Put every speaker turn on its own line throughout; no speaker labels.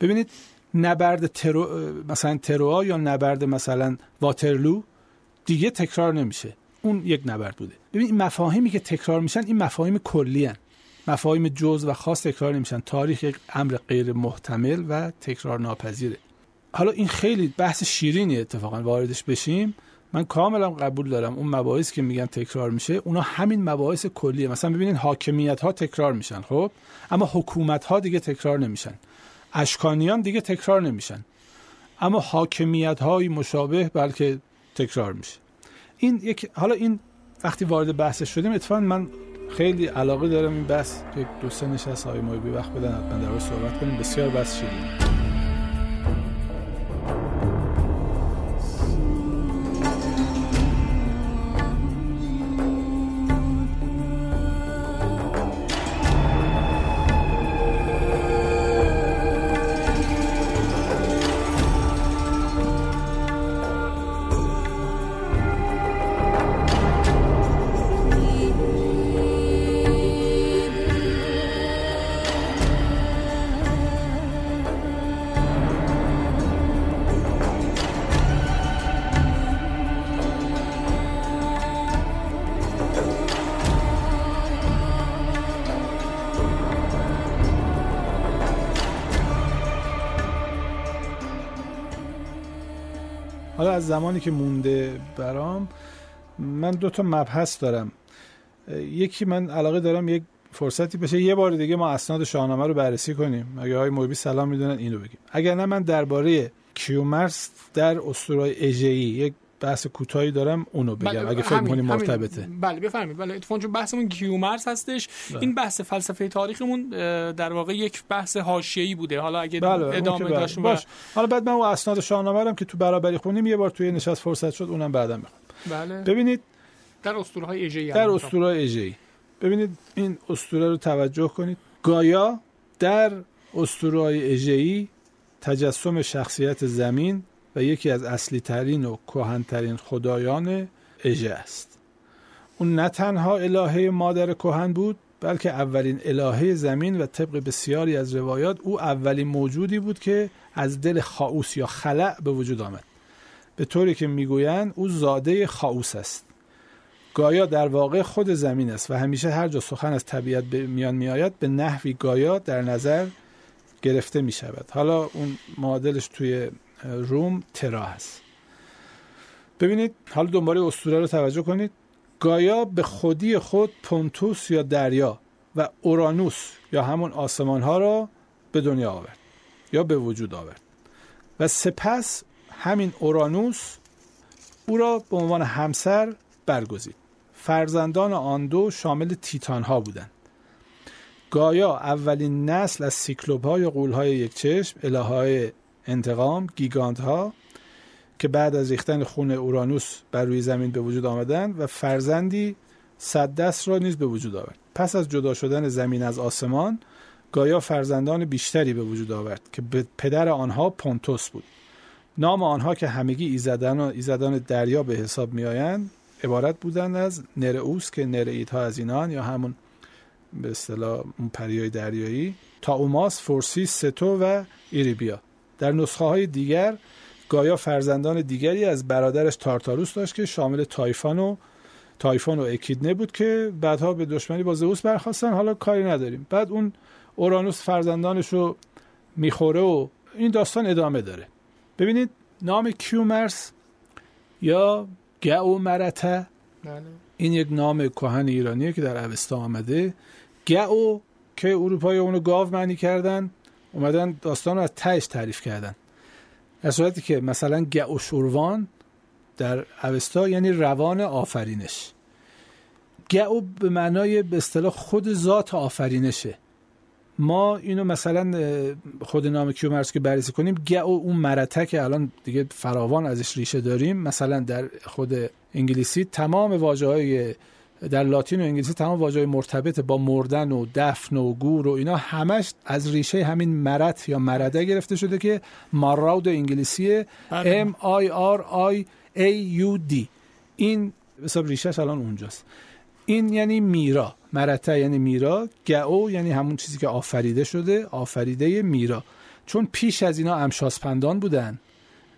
ببینید نبرد ترو مثلا تروا یا نبرد مثلا واترلو دیگه تکرار نمیشه. اون یک نبرد بوده. ببین این مفاهیمی که تکرار میشن این مفاهیم کلی هن. مفاهیم جز و خاص تکرار نمیشن. تاریخ یک امر غیر محتمل و تکرار ناپذیره. حالا این خیلی بحث شیرینی اتفاقا واردش بشیم. من کاملا قبول دارم اون مباحث که میگن تکرار میشه. اونا همین مباحث کلیه. مثلا ببینید حاکمیت ها تکرار میشن خب؟ اما حکومت ها دیگه تکرار نمیشن. اشکانیان دیگه تکرار نمیشن. اما حاکمیت های مشابه بلکه تکرار میشه. این یک حالا این وقتی وارد بحث شدیم اتفاقا من خیلی علاقه دارم این بحث که دو سه نشست های بی وقت بدن حتما در صحبت کنیم. بسیار بحث شدیم. از زمانی که مونده برام من دو تا مبحث دارم. یکی من علاقه دارم یک فرصتی بشه یه بار دیگه ما اسناد شاهنامه رو بررسی کنیم. اگه های موبی سلام می‌دونن اینو بگیم. اگر نه من درباره کیومرس در اسطورهای اژه‌ای یک بحث کوتاهی دارم اونو بگم بله اگه فکر کنیم مرتبطه.
بله بفرمایید. بله اتفاقا چون بحثمون کیومرس هستش بله. این بحث فلسفه تاریخمون در واقع یک بحث حاشیه‌ای بوده. حالا اگه بله ادامه بله. داشت باش.
حالا بعد من اون اسناد شاهنامه که تو برابری خونیم یه بار توی نشست فرصت شد اونم بعدا
می‌خوام بله.
ببینید
در اسطوره‌های اژه‌ای
در اسطوره‌های اژه‌ای. ببینید این اسطوره رو توجه کنید. گایا در اسطوره‌های اژه‌ای تجسم شخصیت زمین و یکی از اصلی ترین و کهنترین خدایان اژه است. اون نه تنها الهه مادر کهن بود بلکه اولین الهه زمین و طبق بسیاری از روایات او اولین موجودی بود که از دل خاوس یا خلع به وجود آمد. به طوری که می‌گویند او زاده خاوس است. گایا در واقع خود زمین است و همیشه هر جا سخن از طبیعت به میان میآید به نحوی گایا در نظر گرفته می شود حالا اون معادلش توی روم ترا هست. ببینید حالا دنبال اسطوره رو توجه کنید. گایا به خودی خود پونتوس یا دریا و اورانوس یا همون آسمان ها را به دنیا آورد یا به وجود آورد. و سپس همین اورانوس او را به عنوان همسر برگزید. فرزندان آن دو شامل تیتان ها بودند. گایا اولین نسل از سیکلوپ ها یا قول های یک چشم اله های انتقام گیگانت ها که بعد از ریختن خون اورانوس بر روی زمین به وجود آمدن و فرزندی صد دست را نیز به وجود آورد. پس از جدا شدن زمین از آسمان گایا فرزندان بیشتری به وجود آورد که پدر آنها پونتوس بود. نام آنها که همگی ایزدان ایزدان دریا به حساب می آیند عبارت بودند از نرئوس که نرئیت از اینان یا همون به اصطلاح اون پریای دریایی تائوماس فورسیس ستو و ایریبیا. در نسخه های دیگر گایا فرزندان دیگری از برادرش تارتاروس داشت که شامل تایفان و تایفون و اکیدنه بود که بعدها به دشمنی با زئوس برخاستن حالا کاری نداریم. بعد اون اورانوس فرزندانش رو می‌خوره و این داستان ادامه داره. ببینید نام کیومرس یا گاو مرته. بله. این یک نام کهن ایرانیه که در اوستا آمده. گاو که اروپایی اونو گاو معنی کردن. اومدن داستان رو از تهش تعریف کردن. در صورتی که مثلا گعو در اوستا یعنی روان آفرینش. گعو به معنای به اصطلاح خود ذات آفرینشه. ما اینو مثلا خود نام کیومرس که بررسی کنیم گعو اون مرته که الان دیگه فراوان ازش ریشه داریم مثلا در خود انگلیسی تمام واجه های در لاتین و انگلیسی تمام واژه‌های مرتبط با مردن و دفن و گور و اینا همش از ریشه همین مرت یا مرده گرفته شده که ماراود انگلیسی بله. M I R I A U D. این حساب ریشهش الان اونجاست. این یعنی میرا. مرته یعنی میرا. گعو یعنی همون چیزی که آفریده شده آفریده میرا. چون پیش از اینا امشاسپندان بودن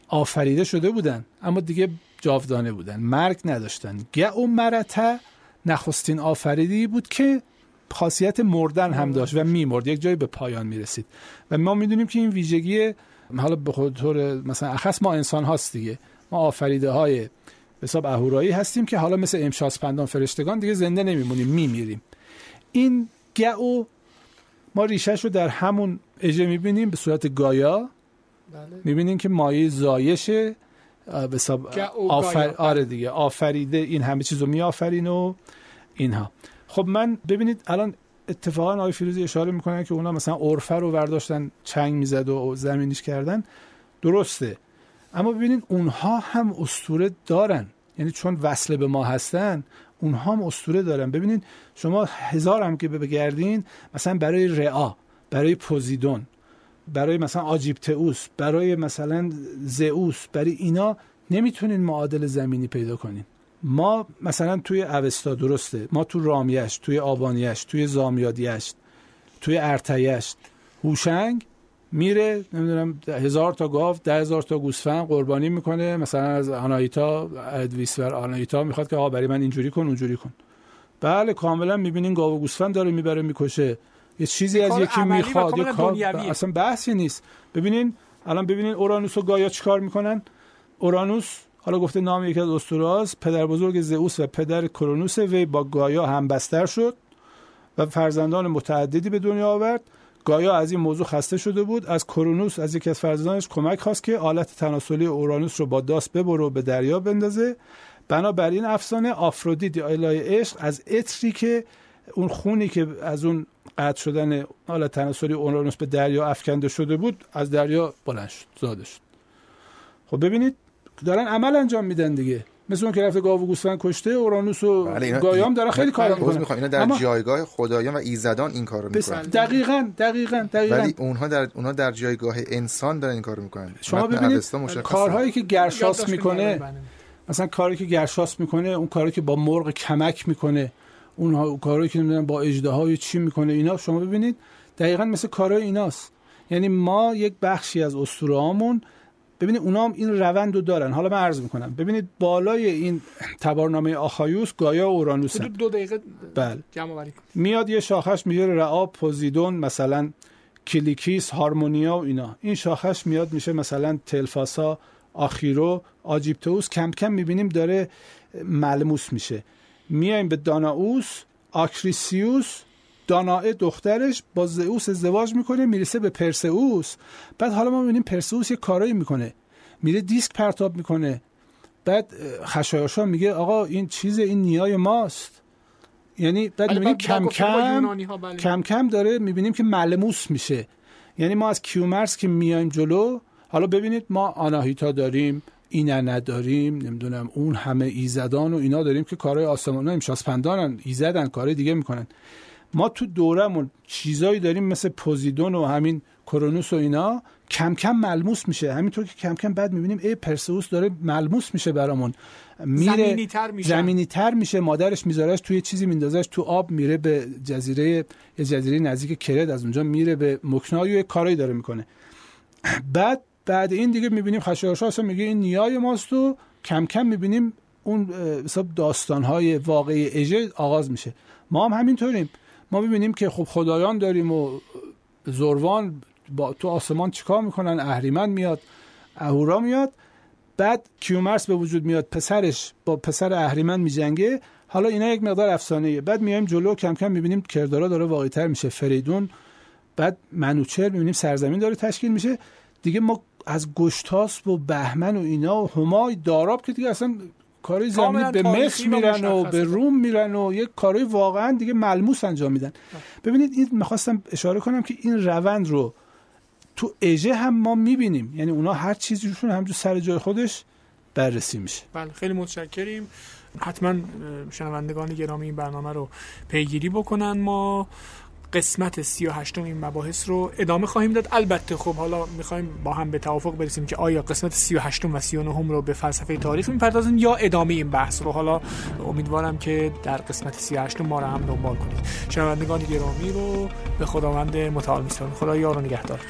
آفریده شده بودن اما دیگه جاودانه بودن. مرگ نداشتن. گه و مرته نخستین آفریدی بود که خاصیت مردن هم داشت و میمرد. یک جایی به پایان می‌رسید. و ما می‌دونیم که این ویژگی حالا به خود طور مثلا اخص ما انسان هاست دیگه. ما آفریده های حساب اهورایی هستیم که حالا مثل امشاسپندان فرشتگان دیگه زنده نمیمونیم میمیریم. این گعو ما ریشش رو در همون اجه می‌بینیم به صورت گایا. بله. می‌بینیم که مایه زایشه به آفر... آره دیگه آفریده این همه چیز رو میآفرین و اینها. خب من ببینید الان اتفاقا آقای فیروزی اشاره می‌کنن که اونا مثلا عرفه رو برداشتن چنگ می‌زد و زمینیش کردن. درسته. اما ببینید اونها هم استوره دارن. یعنی چون وصله به ما هستن اونها هم استوره دارن. ببینید شما هزار هم که بگردین مثلا برای رعا برای پوزیدون. برای مثلا آجیپتئوس برای مثلا زئوس برای اینا نمی‌تونین معادل زمینی پیدا کنین. ما مثلا توی اوستا درسته. ما تو رامیش توی آبانیش توی زامیادیش توی ارتیش هوشنگ میره نمی‌دونم هزار تا گاو ده هزار تا گوسفند قربانی می‌کنه. مثلا از آنایتا ادویسور آنایتا می‌خواد که آقا برای من اینجوری کن اونجوری کن. بله کاملا می‌بینین گاو و گوسفند داره می‌بره می‌کشه. یه چیزی از یکی می‌خواد یه کار اصلا بحثی نیست. ببینین الان ببینین اورانوس و گایا چیکار می‌کنن؟ اورانوس حالا گفته نام یکی از اسطوراست پدر بزرگ زئوس و پدر کرونوس وی با گایا هم بستر شد و فرزندان متعددی به دنیا آورد. گایا از این موضوع خسته شده بود. از کرونوس از یکی از فرزندانش کمک خواست که آلت تناسلی اورانوس رو با داست ببره و به دریا بندازه. بنابراین افسانه آفرودیت یا الهه عشق از اتری که اون خونی که از اون قطع شدن حالا تناسلی اورانوس به دریا افکنده شده بود از دریا بلند شد زاده شد. خب ببینید دارن عمل انجام میدن دیگه. مثل اون که رفته گاو و گوسفند کشته اورانوس و بله گایام دارن خیلی کار
می‌کنن. اینا در اما... جایگاه خدایان و ایزدان این کارو می‌کنن.
دقیقاً دقیقاً دقیقاً.
ولی اونها در اونها در جایگاه انسان دارن این کارو می‌کنن.
شما ببینید کارهایی که گرشاس می‌کنه مثلا کاری که گرشاس می‌کنه اون کاری که با مرغ کمک می‌کنه. اون کاری که نمی‌دونم با اجده چی می‌کنه اینا شما ببینید دقیقا مثل کارهای ایناست. یعنی ما یک بخشی از اسطوره ببینید اونا هم این روند رو دارن. حالا من عرض می‌کنم. ببینید بالای این تبارنامه آخایوس گایا و اورانوس
دو دقیقه
بله. میاد یه شاخش میگه رعا پوزیدون مثلا کلیکیس هارمونیا و اینا. این شاخش میاد میشه مثلا تلفاسا آخیرو آجیپتوس. کم کم می‌بینیم داره ملموس میشه. میایم به داناوس آکریسیوس دانائه دخترش با زئوس ازدواج می‌کنه می‌رسه به پرسئوس. بعد حالا ما می‌بینیم پرسئوس یه کارایی می‌کنه. میره دیسک پرتاب می‌کنه. بعد خشایارشا میگه آقا این چیز این نیای ماست. یعنی بعد می‌بینیم کم کم بله. کم کم داره می‌بینیم که ملموس میشه. یعنی ما از کیومرس که میایم جلو حالا ببینید ما آناهیتا داریم. اینا نداریم نمی‌دونم اون همه ایزدان و اینا داریم که کارهای آسمان امشاسپندانن ایزدن کارهای دیگه می‌کنن. ما تو دورمون چیزایی داریم مثل پوزیدون و همین کرونوس و اینا کم کم ملموس میشه. همینطور که کم کم بعد می‌بینیم ای پرسئوس داره ملموس میشه برامون.
میره زمینی تر میشه.
زمینی تر میشه مادرش میذارهش توی چیزی میندازش تو آب میره به جزیره یه جزیره نزدیک کرد از اونجا میره به مکنای و کارایی داره می‌کنه. بعد بعد این دیگه می‌بینیم خشایارشا اصلا میگه این نیای ماست و کم کم می‌بینیم اون حساب داستانهای واقعی اژه آغاز میشه. ما هم همینطوریم. ما ببینیم که خب خدایان داریم و زروان با تو آسمان چیکار می‌کنن؟ اهریمن میاد اهورا میاد. بعد کیومرس به وجود میاد پسرش با پسر اهریمن میجنگه. حالا اینا یک مقدار افسانه بعد میایم جلو کم کم می‌بینیم کردارا داره واقعی تر میشه. فریدون بعد منوچر می‌بینیم سرزمین داره تشکیل میشه. دیگه ما از گشتاس و بهمن و اینا و همای داراب که دیگه اصلا کاری زمین به مصر میرن و به روم میرن و یک کاری واقعا دیگه ملموس انجام میدن. ببینید این می‌خواستم اشاره کنم که این روند رو تو اژه هم ما می‌بینیم. یعنی اونا هر چیزیشون همجور سر جای خودش بررسی میشه.
بله خیلی متشکریم. حتما شنوندگان گرامی این برنامه رو پیگیری بکنن. ما قسمت 38 این مباحث رو ادامه خواهیم داد. البته خب حالا می‌خوایم با هم به توافق برسیم که آیا قسمت 38 و 39 رو به فلسفه تاریخ می‌پردازیم یا ادامه این بحث رو. حالا امیدوارم که در قسمت 38 ما رو هم دنبال کنید. شنوندگان گرامی رو به خداوند متعال میسپارم. خدا یار و نگهدار.